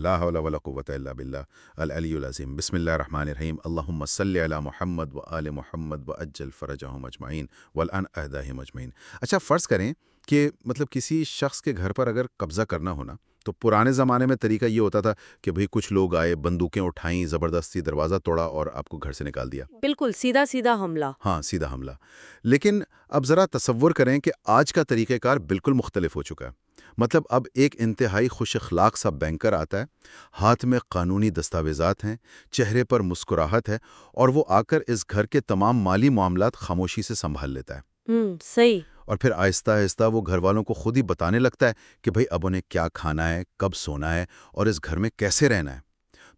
لا حول ولا قوت الا باللہ العلی العظیم بسم اللہ الرحمن الرحیم اللہم صلی علی محمد و آل محمد و اجل فرجہم اجمعین والان اہدہم اجمعین اچھا فرض کریں کہ مطلب کسی شخص کے گھر پر اگر قبضہ کرنا ہونا تو پرانے زمانے میں طریقہ یہ ہوتا تھا کہ بھئی کچھ لوگ آئے بندوقیں اٹھائیں زبردستی دروازہ توڑا اور آپ کو گھر سے نکال دیا۔ بالکل سیدھا سیدھا حملہ۔ ہاں سیدھا حملہ۔ لیکن اب ذرا تصور کریں کہ آج کا طریقہ کار بالکل مختلف ہو چکا ہے۔ مطلب اب ایک انتہائی خوش اخلاق سا بینکر آتا ہے ہاتھ میں قانونی دستاویزات ہیں چہرے پر مسکراہٹ ہے اور وہ آ کر اس گھر کے تمام مالی معاملات خاموشی سے سنبھال لیتا ہے۔ صحیح۔ اور پھر آہستہ آہستہ وہ گھر والوں کو خود ہی بتانے لگتا ہے کہ بھئی اب انہیں کیا کھانا ہے، کب سونا ہے اور اس گھر میں کیسے رہنا ہے۔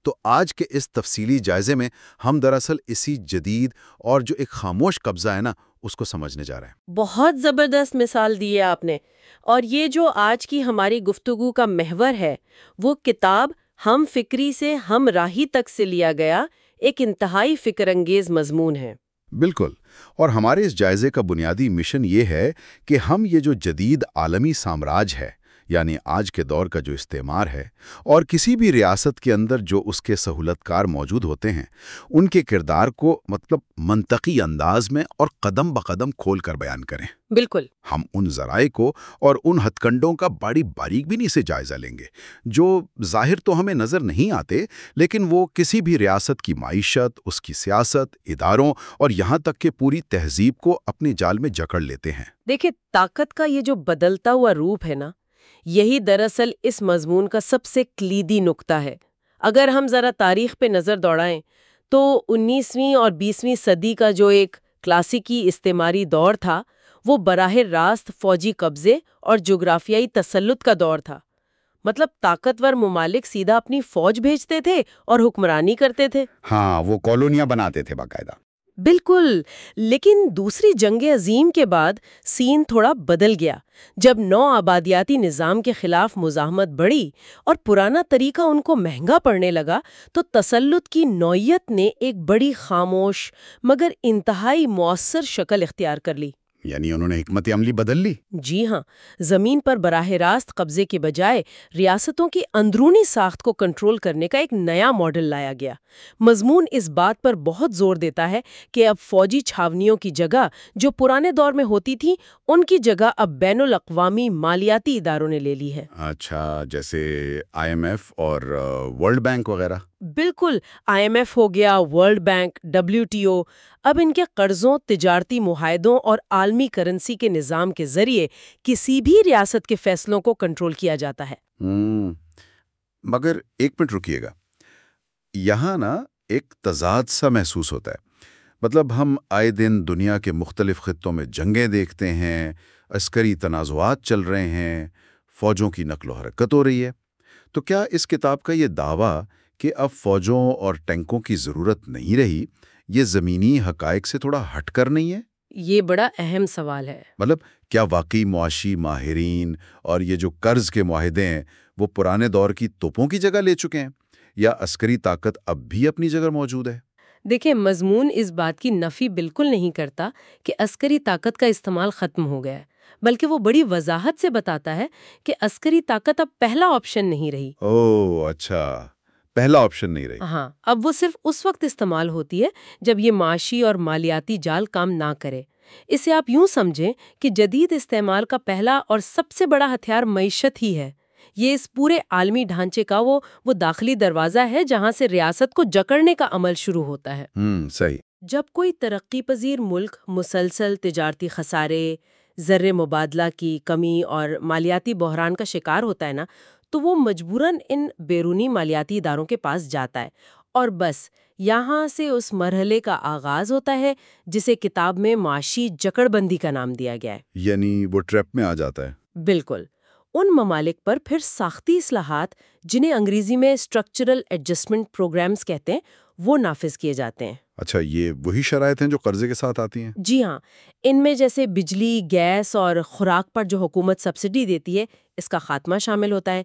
تو آج کے اس تفصیلی جائزے میں ہم دراصل اسی جدید اور جو ایک خاموش قبضہ ہے نا، اس کو سمجھنے جا رہے ہیں۔ بہت زبردست مثال دی ہے آپ نے۔ اور یہ جو آج کی ہماری گفتگو کا محور ہے، وہ کتاب ہم فکری سے ہم راہی تک سے لیا گیا ایک انتہائی فکر انگیز مضمون ہے۔ بالکل۔ اور ہمارے اس جائزے کا بنیادی مشن یہ ہے کہ ہم یہ جو جدید عالمی سامراج ہے یعنی آج کے دور کا جو استعمار ہے اور کسی بھی ریاست کے اندر جو اس کے سہولت کار موجود ہوتے ہیں ان کے کردار کو مطلب منطقی انداز میں اور قدم بقدم کھول کر بیان کریں۔ بالکل۔ ہم ان ذرائع کو اور ان ہتھ کنڈوں کا بڑی باریک بھی نہیں سے جائزہ لیں گے۔ جو ظاہر تو ہمیں نظر نہیں آتے لیکن وہ کسی بھی ریاست کی معیشت اس کی سیاست اداروں اور یہاں تک کہ پوری تہذیب کو اپنے جال میں جکڑ لیتے ہیں۔ دیکھیں طاقت کا یہ جو بدلتا ہوا روپ ہے نا یہی دراصل اس مضمون کا سب سے کلیدی نقطہ ہے۔ اگر ہم ذرا تاریخ پہ نظر دوڑائیں تو انیسویں اور بیسویں صدی کا جو ایک کلاسیکی استعماری دور تھا، وہ براہ راست فوجی قبضے اور جغرافیائی تسلط کا دور تھا۔ مطلب طاقتور ممالک سیدھا اپنی فوج بھیجتے تھے اور حکمرانی کرتے تھے۔ ہاں وہ کالونیاں بناتے تھے باقاعدہ۔ بالکل، لیکن دوسری جنگ عظیم کے بعد سین تھوڑا بدل گیا، جب نو آبادیاتی نظام کے خلاف مزاحمت بڑھی اور پرانا طریقہ ان کو مہنگا پڑنے لگا، تو تسلط کی نوعیت نے ایک بڑی خاموش مگر انتہائی مؤثر شکل اختیار کر لی۔ یعنی انہوں نے حکمت عملی بدل لی۔ جی ہاں زمین پر براہ راست قبضے کے بجائے ریاستوں کی اندرونی ساخت کو کنٹرول کرنے کا ایک نیا ماڈل لایا گیا۔ مضمون اس بات پر بہت زور دیتا ہے کہ اب فوجی چھاونیوں کی جگہ جو پرانے دور میں ہوتی تھی ان کی جگہ اب بین الاقوامی مالیاتی اداروں نے لے لی ہے۔ اچھا جیسے آئی ایم ایف اور ورلڈ بینک وغیرہ۔ بالکل آئی ایم ایف ہو گیا، world bank, W T O, اب ان کے قرضوں، تجارتی معاہدوں اور عالمی کرنسی کے نظام کے ذریعے کسی بھی ریاست کے فیصلوں کو کنٹرول کیا جاتا ہے۔ مگر ایک منٹ رکیے گا۔ یہاں نا ایک تضاد سا محسوس ہوتا ہے۔ مطلب ہم آئے دن دنیا کے مختلف خطوں میں جنگیں دیکھتے ہیں، عسکری تنازعات چل رہے ہیں، فوجوں کی نقل و حرکت ہو رہی ہے۔ تو کیا اس کتاب کا یہ دعویٰ کہ اب فوجوں اور ٹینکوں کی ضرورت نہیں رہی یہ زمینی حقائق سے تھوڑا ہٹ کر نہیں ہے؟ یہ بڑا اہم سوال ہے۔ مطلب کیا واقعی معاشی ماہرین اور یہ جو قرض کے معاہدے ہیں وہ پرانے دور کی توپوں کی جگہ لے چکے ہیں یا عسکری طاقت اب بھی اپنی جگہ موجود ہے؟ دیکھیں مضمون اس بات کی نفی بالکل نہیں کرتا کہ عسکری طاقت کا استعمال ختم ہو گیا ہے بلکہ وہ بڑی وضاحت سے بتاتا ہے کہ عسکری طاقت اب پہلا آپشن نہیں رہی۔ او اچھا۔ پہلا آپشن نہیں رہی۔ ہاں اب وہ صرف اس وقت استعمال ہوتی ہے جب یہ معاشی اور مالیاتی جال کام نہ کرے۔ اسے آپ یوں سمجھیں کہ جدید استعمال کا پہلا اور سب سے بڑا ہتھیار معیشت ہی ہے۔ یہ اس پورے عالمی ڈھانچے کا وہ وہ داخلی دروازہ ہے جہاں سے ریاست کو جکڑنے کا عمل شروع ہوتا ہے۔ ہوں صحیح۔ جب کوئی ترقی پذیر ملک مسلسل تجارتی خسارے زر مبادلہ کی کمی اور مالیاتی بحران کا شکار ہوتا ہے نا تو وہ مجبوراً ان بیرونی مالیاتی اداروں کے پاس جاتا ہے اور بس یہاں سے اس مرحلے کا آغاز ہوتا ہے جسے کتاب میں معاشی جکڑ بندی کا نام دیا گیا ہے۔ یعنی وہ ٹریپ میں آ جاتا ہے۔ بالکل۔ ان ممالک پر پھر ساختی اصلاحات جنہیں انگریزی میں اسٹرکچرل ایڈجسٹمنٹ پروگرامز کہتے ہیں وہ نافذ کیے جاتے ہیں۔ اچھا یہ وہی شرائط ہیں جو قرضے کے ساتھ آتی ہیں؟ جی ہاں ان میں جیسے بجلی گیس اور خوراک پر جو حکومت سبسڈی دیتی ہے اس کا خاتمہ شامل ہوتا ہے۔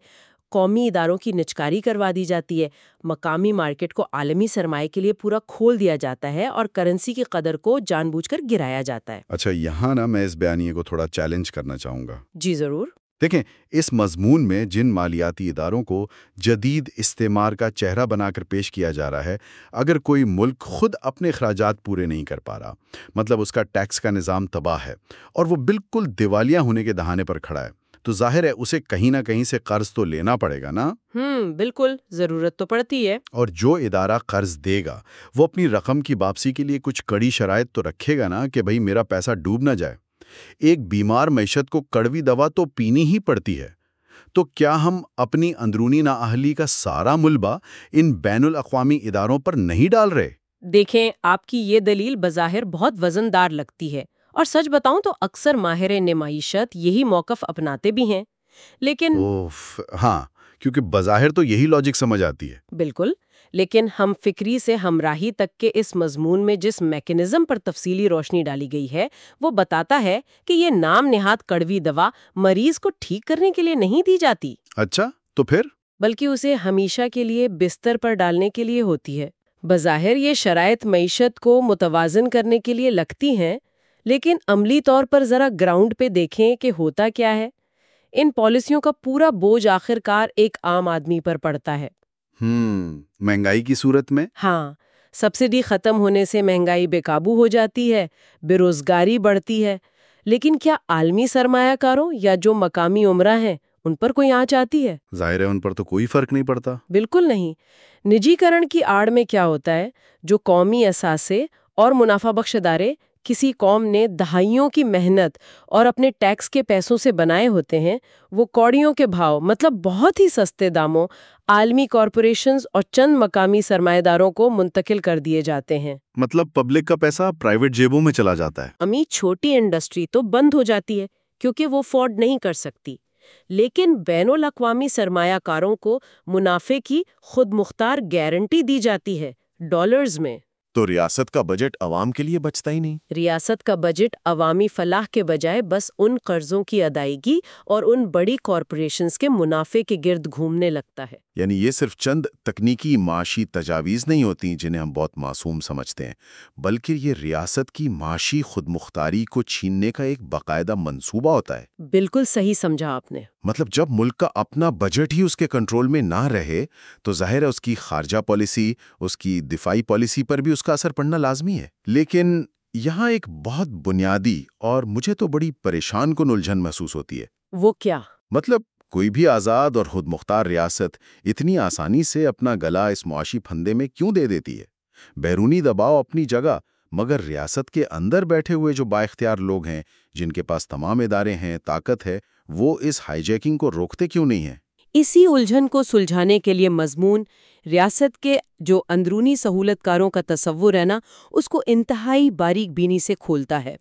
قومی اداروں کی نچکاری کروا دی جاتی ہے۔ مقامی مارکیٹ کو عالمی سرمایہ کے لیے پورا کھول دیا جاتا ہے اور کرنسی کی قدر کو جان بوجھ کر گرایا جاتا ہے۔ اچھا یہاں نا میں اس بیانیے کو تھوڑا چیلنج کرنا چاہوں گا۔ جی ضرور۔ دیکھیں اس مضمون میں جن مالیاتی اداروں کو جدید استعمار کا چہرہ بنا کر پیش کیا جا رہا ہے اگر کوئی ملک خود اپنے اخراجات پورے نہیں کر پا رہا مطلب اس کا ٹیکس کا نظام تباہ ہے اور وہ بالکل دیوالیہ ہونے کے دہانے پر کھڑا ہے تو ظاہر ہے اسے کہیں نہ کہیں سے قرض تو لینا پڑے گا نا؟ ہم بالکل ضرورت تو پڑتی ہے۔ اور جو ادارہ قرض دے گا وہ اپنی رقم کی واپسی کے لیے کچھ کڑی شرائط تو رکھے گا نا کہ بھئی میرا پیسہ ڈوب نہ جائے۔ ایک بیمار معیشت کو کڑوی دوا تو پینی ہی پڑتی ہے۔ تو کیا ہم اپنی اندرونی نااہلی کا سارا ملبہ ان بین الاقوامی اداروں پر نہیں ڈال رہے؟ دیکھیں آپ کی یہ دلیل بظاہر بہت وزندار لگتی ہے۔ اور سچ بتاؤں تو اکثر ماہر معیشت یہی موقف اپناتے بھی ہیں۔ لیکن اوف ہاں کیونکہ بظاہر تو یہی لاجک سمجھ آتی ہے۔ بالکل۔ لیکن ہم فکری سے ہمراہی تک کے اس مضمون میں جس میکنزم پر تفصیلی روشنی ڈالی گئی ہے وہ بتاتا ہے کہ یہ نام نہاد کڑوی دوا مریض کو ٹھیک کرنے کے لیے نہیں دی جاتی۔ اچھا تو پھر؟ بلکہ اسے ہمیشہ کے لیے بستر پر ڈالنے کے لیے ہوتی ہے۔ بظاہر یہ شرائط معیشت کو متوازن کرنے کے لیے لگتی ہیں لیکن عملی طور پر ذرا گراؤنڈ پہ دیکھیں کہ ہوتا کیا ہے۔ ان پالیسیوں کا پورا بوجھ آخر کار ایک عام آدمی پر پڑتا ہے۔ ہم مہنگائی کی صورت میں؟ ہاں سبسڈی ختم ہونے سے مہنگائی بے قابو ہو جاتی ہے بے روزگاری بڑھتی ہے۔ لیکن کیا عالمی سرمایہ کاروں یا جو مقامی عمرہ ہیں ان پر کوئی آنچ آتی ہے؟ ظاہر ہے ان پر تو کوئی فرق نہیں پڑتا۔ بالکل نہیں۔ نجی کرن کی آڑ میں کیا ہوتا ہے جو قومی اثاثے اور منافع بخش ادارے کسی قوم نے دہائیوں کی محنت اور اپنے ٹیکس کے پیسوں سے بنائے ہوتے ہیں وہ کوڑیوں کے بھاؤ مطلب بہت ہی سستے داموں عالمی کارپوریشنز اور چند مقامی سرمایہ داروں کو منتقل کر دیے جاتے ہیں۔ مطلب پبلک کا پیسہ پرائیویٹ جیبوں میں چلا جاتا ہے۔ امی چھوٹی انڈسٹری تو بند ہو جاتی ہے کیونکہ وہ فورڈ نہیں کر سکتی۔ لیکن بین الاقوامی سرمایہ کاروں کو منافع کی خود مختار گارنٹی دی جاتی ہے ڈالرز میں۔ تو ریاست کا بجٹ عوام کے لیے بچتا ہی نہیں۔ ریاست کا بجٹ عوامی فلاح کے بجائے بس ان قرضوں کی ادائیگی اور ان بڑی کارپوریشنز کے منافع کے گرد گھومنے لگتا ہے۔ یعنی یہ صرف چند تکنیکی معاشی تجاویز نہیں ہوتی جنہیں ہم بہت معصوم سمجھتے ہیں بلکہ یہ ریاست کی معاشی خود مختاری کو چھیننے کا ایک باقاعدہ منصوبہ ہوتا ہے۔ بالکل صحیح سمجھا آپ نے۔ مطلب جب ملک کا اپنا بجٹ ہی اس کے کنٹرول میں نہ رہے تو ظاہر ہے اس کی خارجہ پالیسی اس کی دفاعی پالیسی پر بھی اس کا اثر پڑنا لازمی ہے۔ لیکن یہاں ایک بہت بنیادی اور مجھے تو بڑی پریشان کن الجھن محسوس ہوتی ہے۔ وہ کیا؟ مطلب کوئی بھی آزاد اور خود مختار ریاست اتنی آسانی سے اپنا گلا اس معاشی پھندے میں کیوں دے دیتی ہے؟ بیرونی دباؤ اپنی جگہ، مگر ریاست کے اندر بیٹھے ہوئے جو با اختیار لوگ ہیں، جن کے پاس تمام ادارے ہیں، طاقت ہے، وہ اس ہائی جیکنگ کو روکتے کیوں نہیں ہیں؟ اسی الجھن کو سلجھانے کے لیے مضمون ریاست کے جو اندرونی سہولت کاروں کا تصور ہے نا، اس کو انتہائی باریک بینی سے کھولتا ہے۔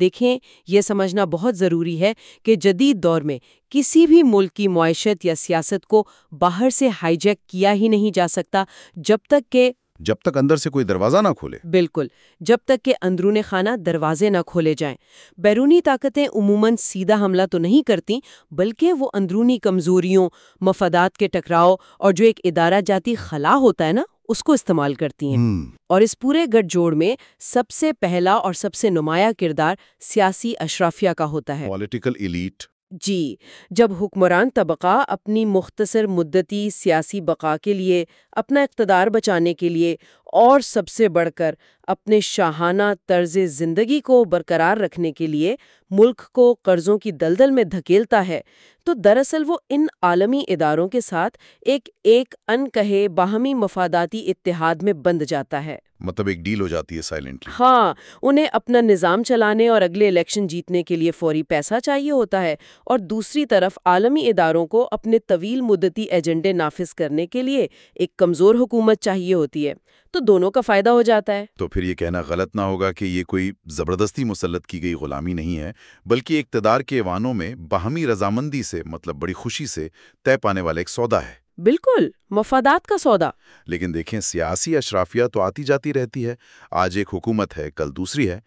دیکھیں یہ سمجھنا بہت ضروری ہے کہ جدید دور میں کسی بھی ملک کی معیشت یا سیاست کو باہر سے ہائی جیک کیا ہی نہیں جا سکتا جب تک کہ جب تک اندر سے کوئی دروازہ نہ کھولے۔ بالکل جب تک کہ اندرون خانہ دروازے نہ کھولے جائیں۔ بیرونی طاقتیں عموماً سیدھا حملہ تو نہیں کرتی بلکہ وہ اندرونی کمزوریوں مفادات کے ٹکراؤ اور جو ایک ادارہ جاتی خلا ہوتا ہے نا۔ اس کو استعمال کرتی ہیں۔ اور اس پورے گٹھ جوڑ میں سب سے پہلا اور سب سے نمایاں کردار سیاسی اشرافیہ کا ہوتا ہے۔ پولیٹیکل ایلیٹ جی جب حکمران طبقہ اپنی مختصر مدتی سیاسی بقا کے لیے اپنا اقتدار بچانے کے لیے اور سب سے بڑھ کر اپنے شاہانہ طرز زندگی کو برقرار رکھنے کے لیے ملک کو قرضوں کی دلدل میں دھکیلتا ہے تو دراصل وہ ان عالمی اداروں کے ساتھ ایک ایک ان کہے باہمی مفاداتی اتحاد میں بند جاتا ہے۔ مطلب ایک ڈیل ہو جاتی ہے سائلنٹلی ہاں انہیں اپنا نظام چلانے اور اگلے الیکشن جیتنے کے لیے فوری پیسہ چاہیے ہوتا ہے اور دوسری طرف عالمی اداروں کو اپنے طویل مدتی ایجنڈے نافذ کرنے کے لیے ایک کمزور حکومت چاہیے ہوتی ہے۔ تو دونوں کا فائدہ ہو جاتا ہے۔ تو پھر یہ کہنا غلط نہ ہوگا کہ یہ کوئی زبردستی مسلط کی گئی غلامی نہیں ہے بلکہ اقتدار کے ایوانوں میں باہمی رضامندی سے مطلب بڑی خوشی سے طے پانے والا ایک سودا ہے۔ بالکل مفادات کا سودا۔ لیکن دیکھیں سیاسی اشرافیہ تو آتی جاتی رہتی ہے۔ آج ایک حکومت ہے کل دوسری ہے۔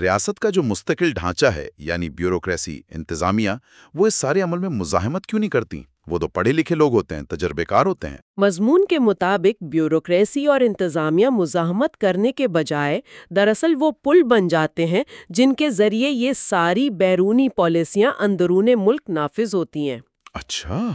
ریاست کا جو مستقل ڈھانچہ ہے یعنی بیوروکریسی انتظامیہ وہ اس سارے عمل میں مزاحمت کیوں نہیں کرتی وہ تو پڑھے لکھے لوگ ہوتے ہیں تجربے کار ہوتے ہیں۔ مضمون کے مطابق بیوروکریسی اور انتظامیہ مزاحمت کرنے کے بجائے دراصل وہ پل بن جاتے ہیں جن کے ذریعے یہ ساری بیرونی پالیسیاں اندرون ملک نافذ ہوتی ہیں۔ اچھا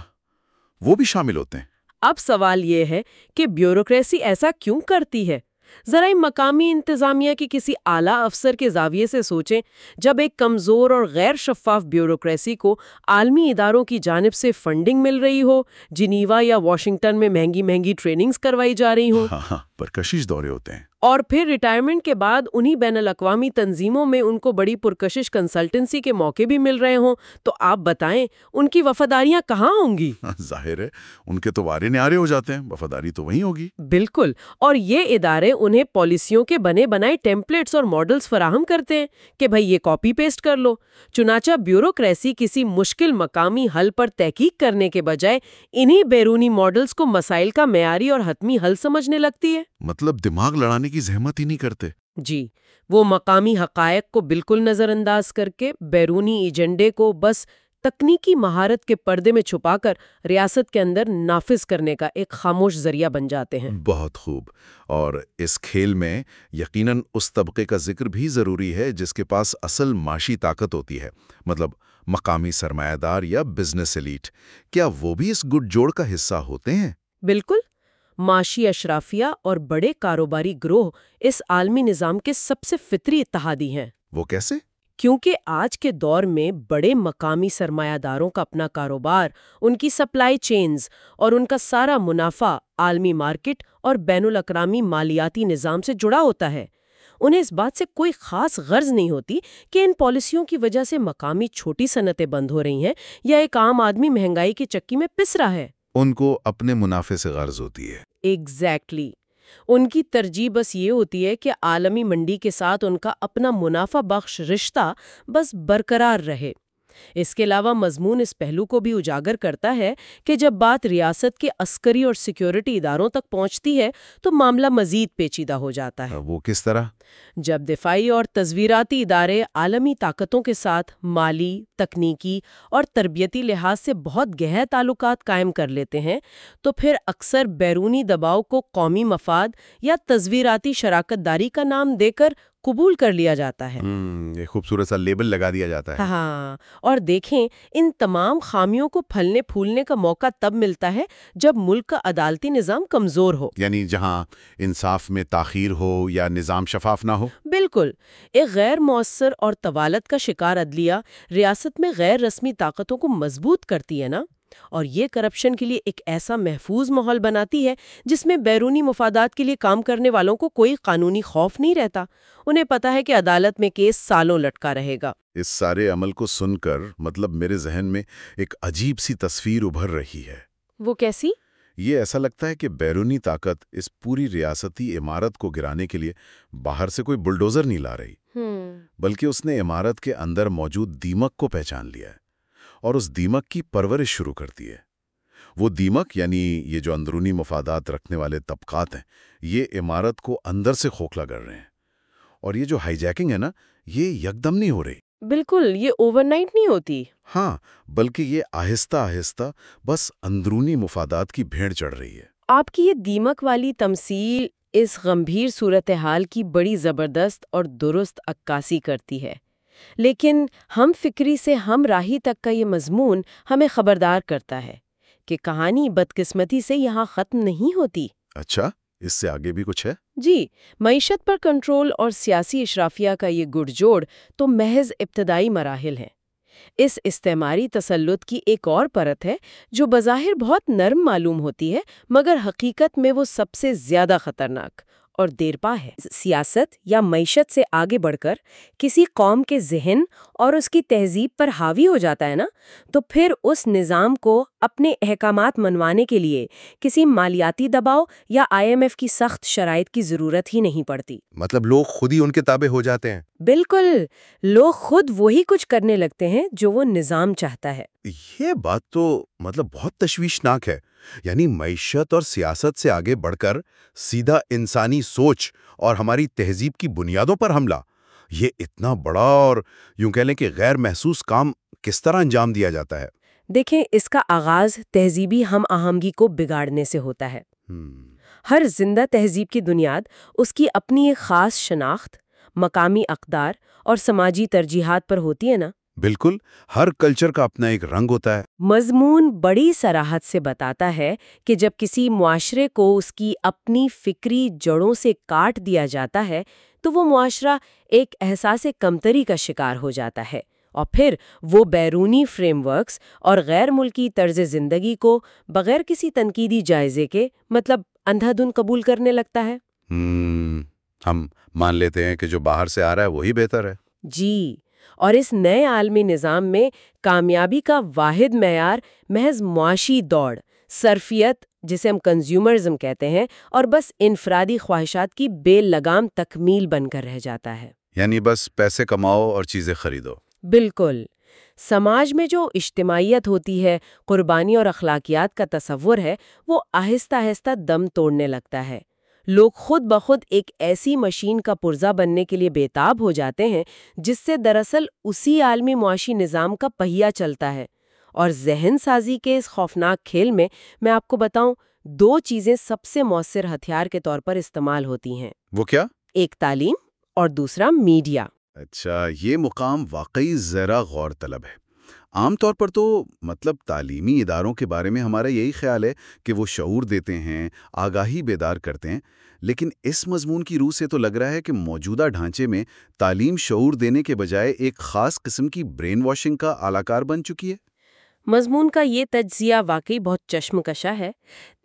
وہ بھی شامل ہوتے ہیں۔ اب سوال یہ ہے کہ بیوروکریسی ایسا کیوں کرتی ہے؟ ذرا مقامی انتظامیہ کے کسی اعلیٰ افسر کے زاویے سے سوچیں، جب ایک کمزور اور غیر شفاف بیوروکریسی کو عالمی اداروں کی جانب سے فنڈنگ مل رہی ہو، جنیوا یا واشنگٹن میں مہنگی مہنگی ٹریننگز کروائی جا رہی ہوں۔ ہاں، ہاں۔ پرکشش دورے ہوتے ہیں۔ اور پھر ریٹائرمنٹ کے بعد انہی بین الاقوامی تنظیموں میں ان کو بڑی پرکشش کنسلٹنسی کے موقع بھی مل رہے ہوں۔ تو آپ بتائیں ان کی وفاداریاں کہاں ہوں گی؟ ظاہر ہے ان کے تو وارے نیارے ہو جاتے ہیں وفاداری تو وہیں ہوگی۔ بالکل اور یہ ادارے انہیں پالیسیوں کے بنے بنائے ٹیمپلیٹس اور ماڈلز فراہم کرتے ہیں کہ بھائی یہ کاپی پیسٹ کر لو۔ چنانچہ بیوروکریسی کسی مشکل مقامی حل پر تحقیق کرنے کے بجائے انہی بیرونی ماڈلز کو مسائل کا معیاری اور حتمی حل سمجھنے لگتی ہے۔ مطلب دماغ لڑانے کی زحمت ہی نہیں کرتے۔ جی وہ مقامی حقائق کو بالکل نظر انداز کر کے بیرونی ایجنڈے کو بس تکنیکی مہارت کے پردے میں چھپا کر ریاست کے اندر نافذ کرنے کا ایک خاموش ذریعہ بن جاتے ہیں۔ بہت خوب۔ اور اس کھیل میں یقیناً اس طبقے کا ذکر بھی ضروری ہے جس کے پاس اصل معاشی طاقت ہوتی ہے مطلب مقامی سرمایہ دار یا بزنس ایلیٹ کیا وہ بھی اس گٹ جوڑ کا حصہ ہوتے ہیں؟ بالکل معاشی اشرافیہ اور بڑے کاروباری گروہ اس عالمی نظام کے سب سے فطری اتحادی ہیں۔ وہ کیسے؟ کیونکہ آج کے دور میں بڑے مقامی سرمایہ داروں کا اپنا کاروبار ان کی سپلائی چینز اور ان کا سارا منافع عالمی مارکیٹ اور بین الاقوامی مالیاتی نظام سے جڑا ہوتا ہے۔ انہیں اس بات سے کوئی خاص غرض نہیں ہوتی کہ ان پالیسیوں کی وجہ سے مقامی چھوٹی صنعتیں بند ہو رہی ہیں یا ایک عام آدمی مہنگائی کی چکی میں پس رہا ہے۔ ان کو اپنے منافع سے غرض ہوتی ہے۔ Exactly exactly. ان کی ترجیح بس یہ ہوتی ہے کہ عالمی منڈی کے ساتھ ان کا اپنا منافع بخش رشتہ بس برقرار رہے اس کے علاوہ مضمون اس پہلو کو بھی اجاگر کرتا ہے کہ جب بات ریاست کے عسکری اور سیکیورٹی اداروں تک پہنچتی ہے تو معاملہ مزید پیچیدہ ہو جاتا ہے۔ وہ کس طرح؟ جب دفاعی اور تصویراتی ادارے عالمی طاقتوں کے ساتھ مالی تکنیکی اور تربیتی لحاظ سے بہت گہر تعلقات قائم کر لیتے ہیں تو پھر اکثر بیرونی دباؤ کو قومی مفاد یا تصویراتی شراکت داری کا نام دے کر قبول کر لیا جاتا ہے۔ ایک خوبصورت سا لیبل لگا دیا جاتا ہے۔ ہاں اور دیکھیں ان تمام خامیوں کو پھلنے پھولنے کا موقع تب ملتا ہے جب ملک کا عدالتی نظام کمزور ہو۔ یعنی جہاں انصاف میں تاخیر ہو یا نظام شفاف نہ ہو۔ بالکل ایک غیر مؤثر اور طوالت کا شکار عدلیہ ریاست میں غیر رسمی طاقتوں کو مضبوط کرتی ہے نا۔ اور یہ کرپشن کے لیے ایک ایسا محفوظ ماحول بناتی ہے جس میں بیرونی مفادات کے لیے کام کرنے والوں کو کوئی قانونی خوف نہیں رہتا۔ انہیں پتا ہے کہ عدالت میں کیس سالوں لٹکا رہے گا۔ اس سارے عمل کو سن کر مطلب میرے ذہن میں ایک عجیب سی تصویر ابھر رہی ہے۔ وہ کیسی؟ یہ ایسا لگتا ہے کہ بیرونی طاقت اس پوری ریاستی عمارت کو گرانے کے لیے باہر سے کوئی بلڈوزر نہیں لا رہی۔ بلکہ اس نے عمارت کے اندر موجود دیمک کو پہچان لیا ہے۔ اور اس دیمک کی پرورش شروع کرتی ہے۔ وہ دیمک یعنی یہ جو اندرونی مفادات رکھنے والے طبقات ہیں یہ عمارت کو اندر سے کھوکھلا کر رہے ہیں۔ اور یہ جو ہائی جیکنگ ہے نا یہ یکدم نہیں ہو رہی۔ بالکل یہ اوور نائٹ نہیں ہوتی۔ ہاں بلکہ یہ آہستہ آہستہ بس اندرونی مفادات کی بھیڑ چڑھ رہی ہے۔ آپ کی یہ دیمک والی تمثیل اس غمبھیر صورتحال کی بڑی زبردست اور درست عکاسی کرتی ہے۔ لیکن ہم فکری سے ہم راہی تک کا یہ مضمون ہمیں خبردار کرتا ہے کہ کہانی بدقسمتی سے یہاں ختم نہیں ہوتی۔ اچھا اس سے آگے بھی کچھ ہے؟ جی معیشت پر کنٹرول اور سیاسی اشرافیہ کا یہ گڑ جوڑ تو محض ابتدائی مراحل ہیں۔ اس استعماری تسلط کی ایک اور پرت ہے جو بظاہر بہت نرم معلوم ہوتی ہے مگر حقیقت میں وہ سب سے زیادہ خطرناک۔ اور دیرپا ہے۔ سیاست یا معیشت سے آگے بڑھ کر کسی قوم کے ذہن اور اس کی تہذیب پر حاوی ہو جاتا ہے نا، تو پھر اس نظام کو اپنے احکامات منوانے کے لیے کسی مالیاتی دباؤ یا آئی ایم ایف کی سخت شرائط کی ضرورت ہی نہیں پڑتی۔ مطلب لوگ خود ہی ان کے تابع ہو جاتے ہیں۔ بالکل لوگ خود وہی کچھ کرنے لگتے ہیں جو وہ نظام چاہتا ہے۔ یہ بات تو مطلب بہت تشویشناک ہے۔ یعنی معیشت اور سیاست سے آگے بڑھ کر سیدھا انسانی سوچ اور ہماری تہذیب کی بنیادوں پر حملہ۔ یہ اتنا بڑا اور یوں کہہ لیں کہ غیر محسوس کام کس طرح انجام دیا جاتا ہے؟ دیکھیں اس کا آغاز تہذیبی ہم آہنگی کو بگاڑنے سے ہوتا ہے۔ ہر زندہ تہذیب کی بنیاد اس کی اپنی ایک خاص شناخت مقامی اقدار اور سماجی ترجیحات پر ہوتی ہے نا؟ بالکل ہر کلچر کا اپنا ایک رنگ ہوتا ہے۔ مضمون بڑی سراحت سے بتاتا ہے کہ جب کسی معاشرے کو اس کی اپنی فکری جڑوں سے کاٹ دیا جاتا ہے تو وہ معاشرہ ایک احساس کمتری کا شکار ہو جاتا ہے۔ اور پھر وہ بیرونی فریم ورکس اور غیر ملکی طرز زندگی کو بغیر کسی تنقیدی جائزے کے مطلب اندھا دھن قبول کرنے لگتا ہے۔ ہم، ہم مان لیتے ہیں کہ جو باہر سے آ رہا ہے وہی بہتر ہے۔ جی اور اس نئے عالمی نظام میں کامیابی کا واحد معیار محض معاشی دوڑ صرفیت جسے ہم کنزیومرزم کہتے ہیں اور بس انفرادی خواہشات کی بے لگام تکمیل بن کر رہ جاتا ہے۔ یعنی بس پیسے کماؤ اور چیزیں خریدو۔ بالکل۔ سماج میں جو اجتماعیت ہوتی ہے قربانی اور اخلاقیات کا تصور ہے وہ آہستہ آہستہ دم توڑنے لگتا ہے۔ لوگ خود بخود ایک ایسی مشین کا پرزہ بننے کے لیے بےتاب ہو جاتے ہیں جس سے دراصل اسی عالمی معاشی نظام کا پہیہ چلتا ہے۔ اور ذہن سازی کے اس خوفناک کھیل میں میں آپ کو بتاؤں دو چیزیں سب سے مؤثر ہتھیار کے طور پر استعمال ہوتی ہیں۔ وہ کیا؟ ایک تعلیم اور دوسرا میڈیا۔ اچھا یہ مقام واقعی ذرا غور طلب ہے۔ عام طور پر تو مطلب تعلیمی اداروں کے بارے میں ہمارا یہی خیال ہے کہ وہ شعور دیتے ہیں، آگاہی بیدار کرتے ہیں، لیکن اس مضمون کی روح سے تو لگ رہا ہے کہ موجودہ ڈھانچے میں تعلیم شعور دینے کے بجائے ایک خاص قسم کی برین واشنگ کا اعلی کار بن چکی ہے۔ مضمون کا یہ تجزیہ واقعی بہت چشم کشا ہے۔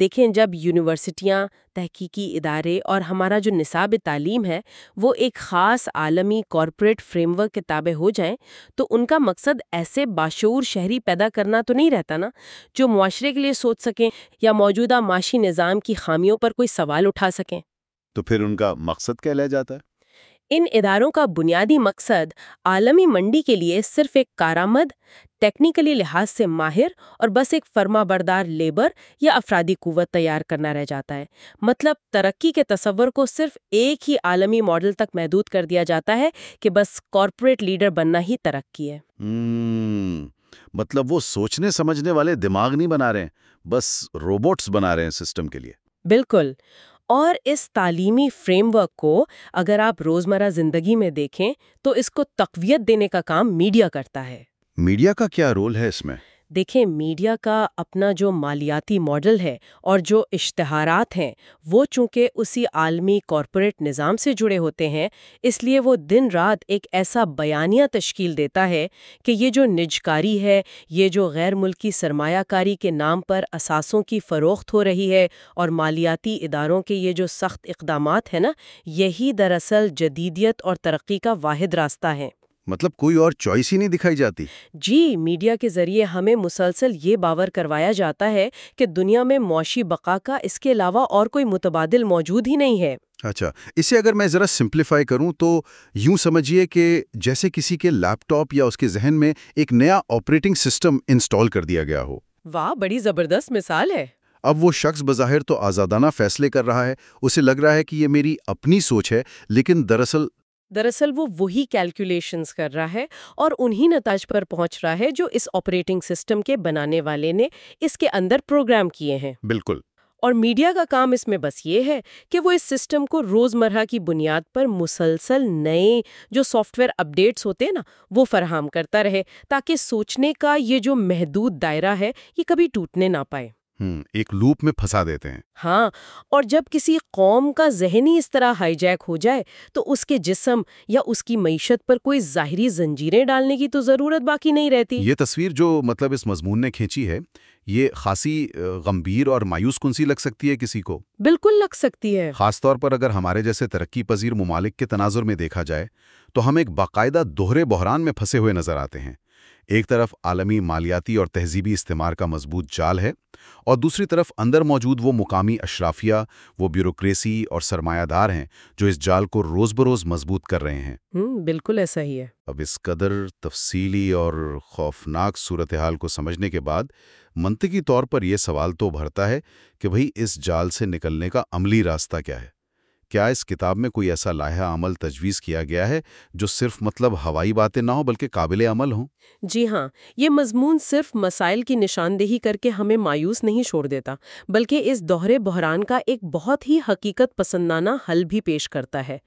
دیکھیں جب یونیورسٹیاں، تحقیقی ادارے اور ہمارا جو نصاب تعلیم ہے، وہ ایک خاص عالمی کارپوریٹ فریم ورک کے تابع ہو جائیں، تو ان کا مقصد ایسے باشعور شہری پیدا کرنا تو نہیں رہتا نا، جو معاشرے کے لیے سوچ سکیں یا موجودہ معاشی نظام کی خامیوں پر کوئی سوال اٹھا سکیں۔ تو پھر ان کا مقصد کیا لے جاتا ہے؟ ان اداروں کا بنیادی مقصد عالمی منڈی کے لیے صرف ایک کارآمد ٹیکنیکلی لحاظ سے ماہر اور بس ایک فرما بردار لیبر یا افرادی قوت تیار کرنا رہ جاتا ہے۔ مطلب ترقی کے تصور کو صرف ایک ہی عالمی ماڈل تک محدود کر دیا جاتا ہے کہ بس کارپوریٹ لیڈر بننا ہی ترقی ہے۔ ہم، مطلب وہ سوچنے سمجھنے والے دماغ نہیں بنا رہے ہیں بس روبوٹس بنا رہے ہیں سسٹم کے لیے۔ بالکل۔ اور اس تعلیمی فریم ورک کو اگر آپ روزمرہ زندگی میں دیکھیں تو اس کو تقویت دینے کا کام میڈیا کرتا ہے۔ میڈیا کا کیا رول ہے اس میں؟ دیکھیں، میڈیا کا اپنا جو مالیاتی ماڈل ہے اور جو اشتہارات ہیں، وہ چونکہ اسی عالمی کارپوریٹ نظام سے جڑے ہوتے ہیں، اس لیے وہ دن رات ایک ایسا بیانیہ تشکیل دیتا ہے کہ یہ جو نجکاری ہے، یہ جو غیر ملکی سرمایہ کاری کے نام پر اثاثوں کی فروخت ہو رہی ہے اور مالیاتی اداروں کے یہ جو سخت اقدامات ہیں نا، یہی دراصل جدیدیت اور ترقی کا واحد راستہ ہے مطلب کوئی اور چوائس ہی نہیں دکھائی جاتی۔ جی میڈیا کے ذریعے ہمیں مسلسل یہ باور کروایا جاتا ہے کہ دنیا میں معاشی بقا کا اس کے علاوہ اور کوئی متبادل موجود ہی نہیں ہے۔ اچھا اسے اگر میں ذرا سمپلیفائی کروں تو یوں سمجھیے کہ جیسے کسی کے لیپ ٹاپ یا اس کے ذہن میں ایک نیا آپریٹنگ سسٹم انسٹال کر دیا گیا ہو۔ واہ بڑی زبردست مثال ہے۔ اب وہ شخص بظاہر تو آزادانہ فیصلے کر رہا ہے اسے لگ رہا ہے کہ یہ میری اپنی سوچ ہے لیکن دراصل دراصل وہ وہی کیلکولیشنز کر رہا ہے اور انہی نتائج پر پہنچ رہا ہے جو اس آپریٹنگ سسٹم کے بنانے والے نے اس کے اندر پروگرام کیے ہیں۔ بالکل۔ اور میڈیا کا کام اس میں بس یہ ہے کہ وہ اس سسٹم کو روزمرہ کی بنیاد پر مسلسل نئے جو سافٹ ویئر اپڈیٹس ہوتے ہیں نا وہ فراہم کرتا رہے تاکہ سوچنے کا یہ جو محدود دائرہ ہے یہ کبھی ٹوٹنے نہ پائے۔ ایک لوپ میں پھنسا دیتے ہیں۔ ہاں اور جب کسی قوم کا ذہنی اس طرح ہائی جیک ہو جائے تو اس کے جسم یا اس کی معیشت پر کوئی ظاہری زنجیریں ڈالنے کی تو ضرورت باقی نہیں رہتی۔ یہ تصویر جو مطلب اس مضمون نے کھینچی ہے یہ خاصی غمبیر اور مایوس کنسی لگ سکتی ہے کسی کو؟ بالکل لگ سکتی ہے۔ خاص طور پر اگر ہمارے جیسے ترقی پذیر ممالک کے تناظر میں دیکھا جائے تو ہم ایک باقاعدہ دوہرے بحران میں پھنسے ہوئے نظر آتے ہیں۔ ایک طرف عالمی مالیاتی اور تہذیبی استعمار کا مضبوط جال ہے اور دوسری طرف اندر موجود وہ مقامی اشرافیہ وہ بیوروکریسی اور سرمایہ دار ہیں جو اس جال کو روز بروز مضبوط کر رہے ہیں۔ بالکل ایسا ہی ہے۔ اب اس قدر تفصیلی اور خوفناک صورتحال کو سمجھنے کے بعد منطقی طور پر یہ سوال تو ابھرتا ہے کہ بھئی اس جال سے نکلنے کا عملی راستہ کیا ہے۔ کیا اس کتاب میں کوئی ایسا لاحہ عمل تجویز کیا گیا ہے جو صرف مطلب ہوائی باتیں نہ ہوں بلکہ قابل عمل ہوں؟ جی ہاں یہ مضمون صرف مسائل کی نشاندہی کر کے ہمیں مایوس نہیں چھوڑ دیتا، بلکہ اس دوہرے بحران کا ایک بہت ہی حقیقت پسندانہ حل بھی پیش کرتا ہے۔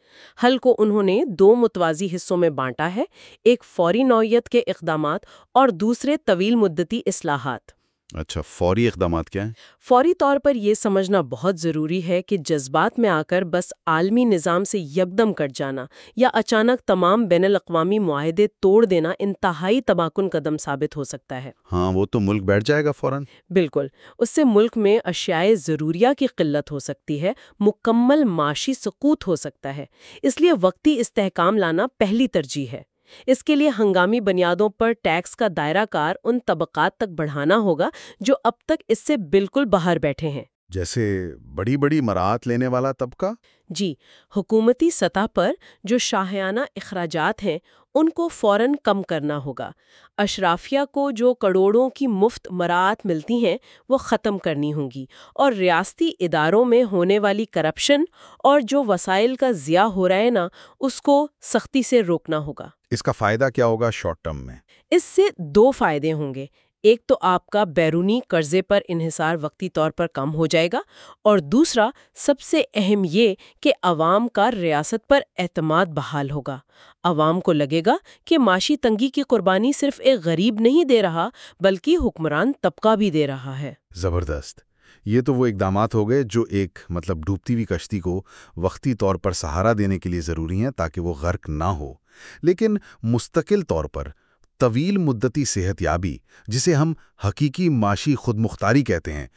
حل کو انہوں نے دو متوازی حصوں میں بانٹا ہے، ایک فوری نوعیت کے اقدامات اور دوسرے طویل مدتی اصلاحات۔ اچھا فوری اقدامات کیا ہیں؟ فوری طور پر یہ سمجھنا بہت ضروری ہے کہ جذبات میں آ کر بس عالمی نظام سے یکدم کٹ جانا یا اچانک تمام بین الاقوامی معاہدے توڑ دینا انتہائی تباکن قدم ثابت ہو سکتا ہے۔ ہاں وہ تو ملک بیٹھ جائے گا فوراً۔ بالکل اس سے ملک میں اشیائے ضروریہ کی قلت ہو سکتی ہے مکمل معاشی سقوط ہو سکتا ہے۔ اس لیے وقتی استحکام لانا پہلی ترجیح ہے۔ اس کے لیے ہنگامی بنیادوں پر ٹیکس کا دائرہ کار ان طبقات تک بڑھانا ہوگا جو اب تک اس سے بالکل باہر بیٹھے ہیں۔ جیسے بڑی بڑی مراعات لینے والا طبقہ؟ جی حکومتی سطح پر جو شاہیانہ اخراجات ہیں ان کو فوراً کم کرنا ہوگا۔ اشرافیہ کو جو کروڑوں کی مفت مراعات ملتی ہیں وہ ختم کرنی ہوں گی۔ اور ریاستی اداروں میں ہونے والی کرپشن اور جو وسائل کا ضیاع ہو رہا ہے نا اس کو سختی سے روکنا ہوگا۔ اس کا فائدہ کیا ہوگا شارٹ ٹرم میں؟ اس سے دو فائدے ہوں گے۔ ایک تو آپ کا بیرونی قرضے پر انحصار وقتی طور پر کم ہو جائے گا اور دوسرا سب سے اہم یہ کہ عوام کا ریاست پر اعتماد بحال ہوگا۔ عوام کو لگے گا کہ معاشی تنگی کی قربانی صرف ایک غریب نہیں دے رہا بلکہ حکمران طبقہ بھی دے رہا ہے۔ زبردست۔ یہ تو وہ اقدامات ہو گئے جو ایک مطلب ڈوبتی ہوئی کشتی کو وقتی طور پر سہارا دینے کے لیے ضروری ہیں تاکہ وہ غرق نہ ہو۔ لیکن مستقل طور پر طویل مدتی صحت یابی، جسے ہم حقیقی معاشی خود مختاری کہتے ہیں،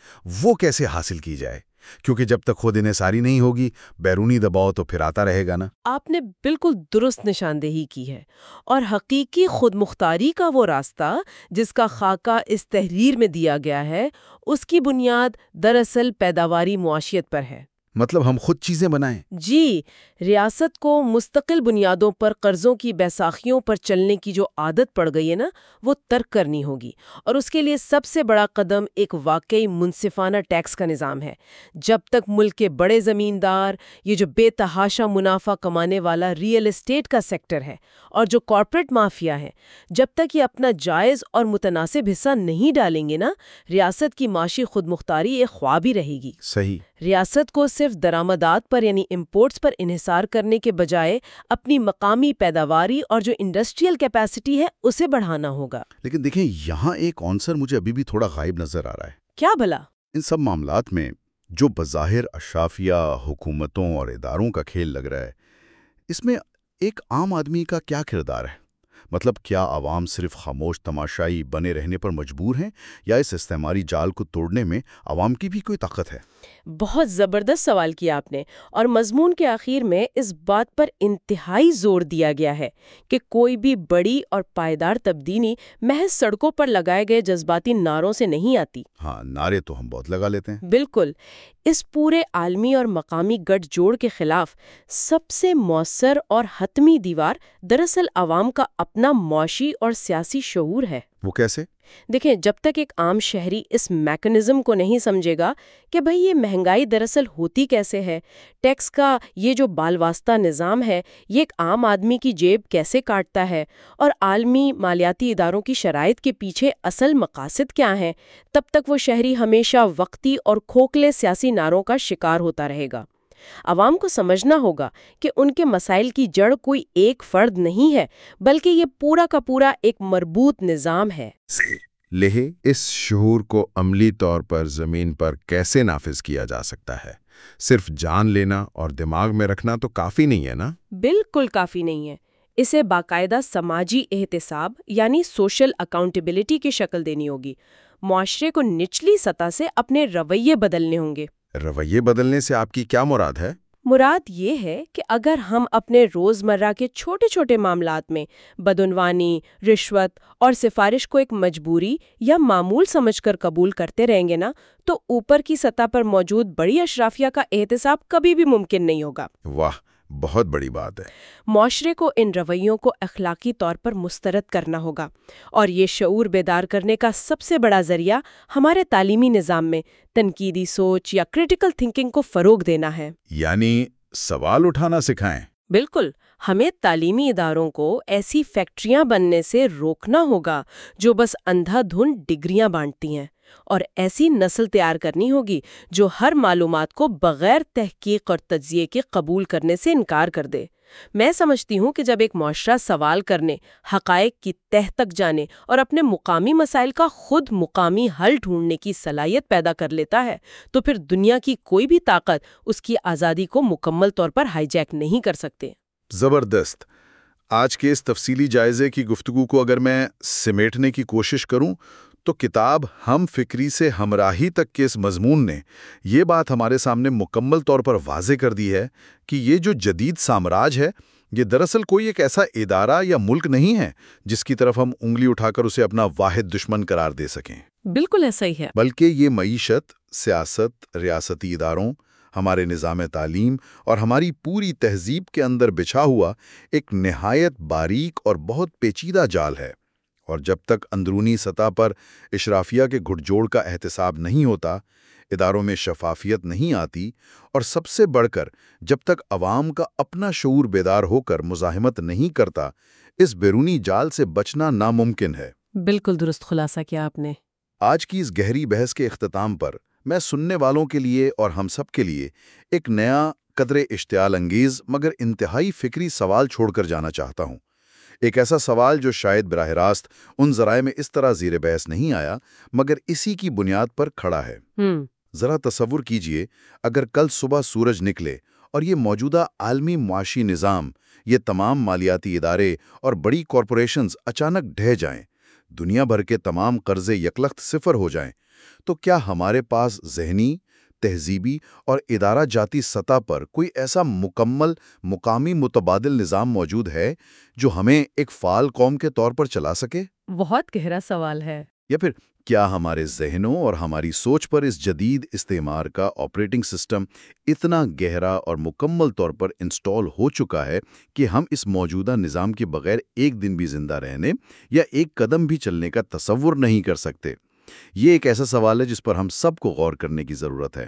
وہ کیسے حاصل کی جائے؟ کیونکہ جب تک خود انحصاری نہیں ہوگی، بیرونی دباؤ تو پھر آتا رہے گا نا۔ آپ نے بالکل درست نشاندہی کی ہے، اور حقیقی خود مختاری کا وہ راستہ جس کا خاکہ اس تحریر میں دیا گیا ہے، اس کی بنیاد دراصل پیداواری معاشیت پر ہے۔ مطلب ہم خود چیزیں بنائیں۔ جی ریاست کو مستقل بنیادوں پر قرضوں کی بیساخیوں پر چلنے کی جو عادت پڑ گئی ہے نا وہ ترک کرنی ہوگی۔ اور اس کے لیے سب سے بڑا قدم ایک واقعی منصفانہ ٹیکس کا نظام ہے۔ جب تک ملک کے بڑے زمیندار یہ جو بے تحاشا منافع کمانے والا ریئل اسٹیٹ کا سیکٹر ہے اور جو کارپوریٹ مافیا ہے جب تک یہ اپنا جائز اور متناسب حصہ نہیں ڈالیں گے نا ریاست کی معاشی خود مختاری ایک خواب ہی رہے گی۔ صحیح۔ ریاست کو صرف درآمدات پر یعنی امپورٹس پر انحصار کرنے کے بجائے اپنی مقامی پیداواری اور جو انڈسٹریل کیپیسٹی ہے اسے بڑھانا ہوگا۔ لیکن دیکھیں یہاں ایک آنسر مجھے ابھی بھی تھوڑا غائب نظر آ رہا ہے۔ کیا بھلا؟ ان سب معاملات میں جو بظاہر اشرافیہ حکومتوں اور اداروں کا کھیل لگ رہا ہے اس میں ایک عام آدمی کا کیا کردار ہے؟ مطلب کیا عوام صرف خاموش تماشائی بنے رہنے پر مجبور ہیں یا اس استعماری جال کو توڑنے میں عوام کی بھی کوئی طاقت ہے؟ بہت زبردست سوال کیا آپ نے اور مضمون کے آخر میں اس بات پر انتہائی زور دیا گیا ہے کہ کوئی بھی بڑی اور پائیدار تبدیلی محض سڑکوں پر لگائے گئے جذباتی نعروں سے نہیں آتی۔ ہاں نعرے تو ہم بہت لگا لیتے ہیں۔ بالکل۔ اس پورے عالمی اور مقامی گٹھ جوڑ کے خلاف سب سے مؤثر اور حتمی دیوار دراصل عوام کا اپنا معاشی اور سیاسی شعور ہے۔ وہ کیسے؟ دیکھیں، جب تک ایک عام شہری اس میکنزم کو نہیں سمجھے گا کہ بھئی یہ مہنگائی دراصل ہوتی کیسے ہے، ٹیکس کا یہ جو بال واسطہ نظام ہے، یہ ایک عام آدمی کی جیب کیسے کاٹتا ہے؟ اور عالمی مالیاتی اداروں کی شرائط کے پیچھے اصل مقاصد کیا ہیں؟ تب تک وہ شہری ہمیشہ وقتی اور کھوکھلے سیاسی ناروں کا شکار ہوتا رہے گا۔ عوام کو سمجھنا ہوگا کہ ان کے مسائل کی جڑ کوئی ایک فرد نہیں ہے بلکہ یہ پورا کا پورا ایک مربوط نظام ہے۔ لہے اس شعور کو عملی طور پر زمین پر کیسے نافذ کیا جا سکتا ہے؟ صرف جان لینا اور دماغ میں رکھنا تو کافی نہیں ہے نا؟ بالکل کافی نہیں ہے۔ اسے باقاعدہ سماجی احتساب یعنی سوشل اکاؤنٹیبلٹی کی شکل دینی ہوگی۔ معاشرے کو نچلی سطح سے اپنے رویے بدلنے ہوں گے۔ رویے بدلنے سے آپ کی کیا مراد ہے؟ مراد یہ ہے کہ اگر ہم اپنے روزمرہ کے چھوٹے چھوٹے معاملات میں بدعنوانی رشوت اور سفارش کو ایک مجبوری یا معمول سمجھ کر قبول کرتے رہیں گے نا تو اوپر کی سطح پر موجود بڑی اشرافیہ کا احتساب کبھی بھی ممکن نہیں ہوگا۔ واہ! بہت بڑی بات ہے۔ معاشرے کو ان رویوں کو اخلاقی طور پر مسترد کرنا ہوگا اور یہ شعور بیدار کرنے کا سب سے بڑا ذریعہ ہمارے تعلیمی نظام میں تنقیدی سوچ یا کریٹیکل تھنکنگ کو فروغ دینا ہے۔ یعنی سوال اٹھانا سکھائیں۔ بالکل ہمیں تعلیمی اداروں کو ایسی فیکٹریاں بننے سے روکنا ہوگا جو بس اندھا دھن ڈگریاں بانٹتی ہیں۔ اور ایسی نسل تیار کرنی ہوگی جو ہر معلومات کو بغیر تحقیق اور تجزیے کے قبول کرنے سے انکار کر دے۔ میں سمجھتی ہوں کہ جب ایک معاشرہ سوال کرنے، حقائق کی تہ تک جانے اور اپنے مقامی مسائل کا خود مقامی حل ڈھونڈنے کی صلاحیت پیدا کر لیتا ہے، تو پھر دنیا کی کوئی بھی طاقت اس کی آزادی کو مکمل طور پر ہائی جیک نہیں کر سکتے۔ زبردست۔ آج کے اس تفصیلی جائزے کی گفتگو کو اگر میں سمیٹنے کی کوشش کروں تو کتاب ہم فکری سے ہمراہی تک کے اس مضمون نے یہ بات ہمارے سامنے مکمل طور پر واضح کر دی ہے کہ یہ جو جدید سامراج ہے یہ دراصل کوئی ایک ایسا ادارہ یا ملک نہیں ہے جس کی طرف ہم انگلی اٹھا کر اسے اپنا واحد دشمن قرار دے سکیں۔ بالکل ایسا ہی ہے۔ بلکہ یہ معیشت سیاست ریاستی اداروں ہمارے نظام تعلیم اور ہماری پوری تہذیب کے اندر بچھا ہوا ایک نہایت باریک اور بہت پیچیدہ جال ہے۔ اور جب تک اندرونی سطح پر اشرافیہ کے گھٹ جوڑ کا احتساب نہیں ہوتا اداروں میں شفافیت نہیں آتی اور سب سے بڑھ کر جب تک عوام کا اپنا شعور بیدار ہو کر مزاحمت نہیں کرتا اس بیرونی جال سے بچنا ناممکن ہے۔ بالکل درست خلاصہ کیا آپ نے۔ آج کی اس گہری بحث کے اختتام پر میں سننے والوں کے لیے اور ہم سب کے لیے ایک نیا قدر اشتعال انگیز مگر انتہائی فکری سوال چھوڑ کر جانا چاہتا ہوں۔ ایک ایسا سوال جو شاید براہ راست ان ذرائع میں اس طرح زیر بحث نہیں آیا مگر اسی کی بنیاد پر کھڑا ہے۔ ذرا تصور کیجیے اگر کل صبح سورج نکلے اور یہ موجودہ عالمی معاشی نظام یہ تمام مالیاتی ادارے اور بڑی کارپوریشنز اچانک ڈھہ جائیں دنیا بھر کے تمام قرضے یکلخت صفر ہو جائیں تو کیا ہمارے پاس ذہنی تہذیبی اور ادارہ جاتی سطح پر کوئی ایسا مکمل مقامی متبادل نظام موجود ہے جو ہمیں ایک فعال قوم کے طور پر چلا سکے؟ بہت گہرا سوال ہے۔ یا پھر کیا ہمارے ذہنوں اور ہماری سوچ پر اس جدید استعمار کا آپریٹنگ سسٹم اتنا گہرا اور مکمل طور پر انسٹال ہو چکا ہے کہ ہم اس موجودہ نظام کے بغیر ایک دن بھی زندہ رہنے یا ایک قدم بھی چلنے کا تصور نہیں کر سکتے؟ یہ ایک ایسا سوال ہے جس پر ہم سب کو غور کرنے کی ضرورت ہے۔